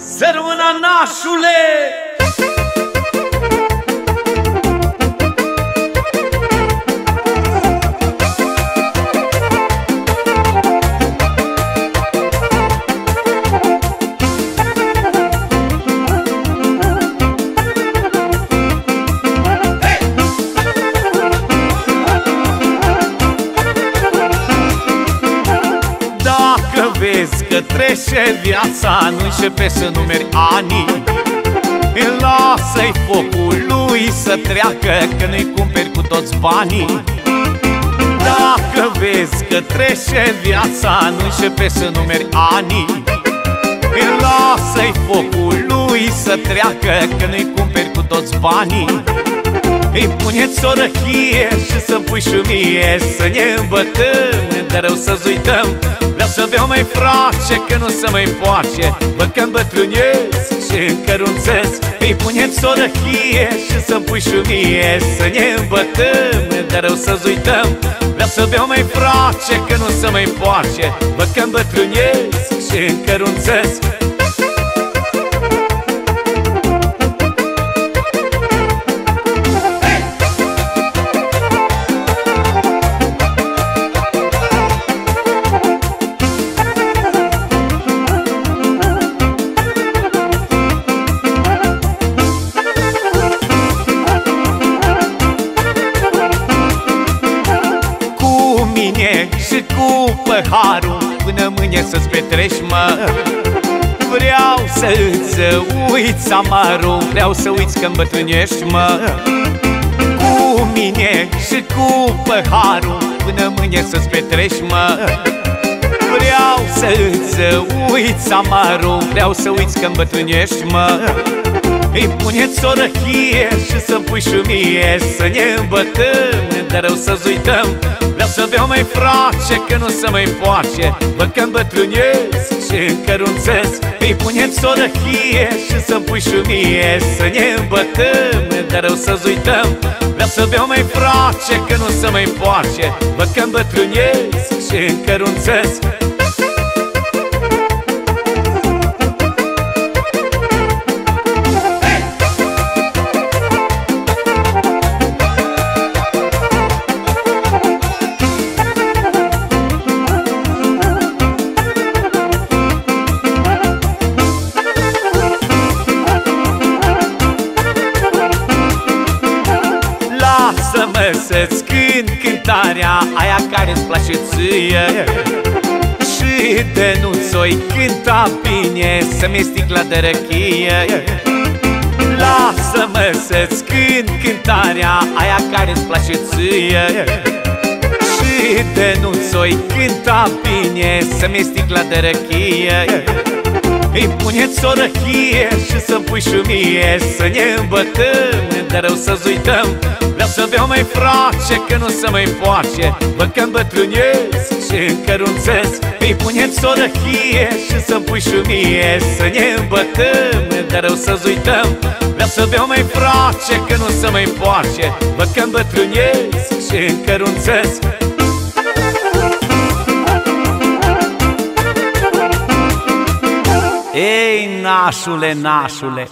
Sărmâna nașule! Că trece viața Nu începe să numeri anii. Lasă-i focul lui să treacă Că nu-i cumperi cu toți banii. Dacă vezi că trece viața Nu începe să numeri anii. Lasă-i focul lui să treacă Că nu-i cumperi cu toți banii îi puneți o răchie și să-mi pui și mie Să ne îmbătăm, de rău să-ți uităm Vreau să beau mai frace, că nu se mai poace Văd că îmbătrânesc și încărunțesc Îi puneți o răchie și să-mi pui și mie Să ne îmbătăm, de rău să-ți uităm Vreau să beau mai frace, că nu se mai poace Văd că îmbătrânesc și încărunțesc cu păharul Până mâine să-ți petrești, mă. Vreau să-ți uiți amarul Vreau să uiți că îmbătrânești, mă. Cu mine și cu păharul Până mâine să-ți petrești, mă Vreau să-ți uiți amarul Vreau să uiți că îmbătrânești, mă. Îi puneți o răchie și să-mi pui și mie Să ne îmbătăm, de rău să-ți uităm. Vreau să beau mai frace, că nu se mai poace Văd că îmbătrânesc și încărunțesc Îi puneți o răchie și să-mi pui și mie Să ne îmbătăm, de rău să-ți uităm. Vreau să beau mai frace, că nu se mai poace Văd că îmbătrânesc și încărunțesc Lasă-mă să-ți cânt cântarea Aia care-ți place ție. Și de nu ți-o-i cânta bine Să-mi sticla de răchie Lasă-mă să-ți cânt cântarea Aia care-ți place ție. Și de nu ți-o-i cânta bine Să-mi sticla de răchie îi puneți o răchie și să-mi pui și mie Să ne îmbătăm, de rău să-ți uităm. Vreau să beau mai frace, că nu se mai poace Văd că îmbătrânesc și încărunțesc Îi puneți o răchie și să-mi pui și mie Să ne îmbătăm, de rău să-ți uităm. Vreau să beau mai frace, că nu se mai poace Văd că îmbătrânesc și încărunțesc Ei, nașule, nașule,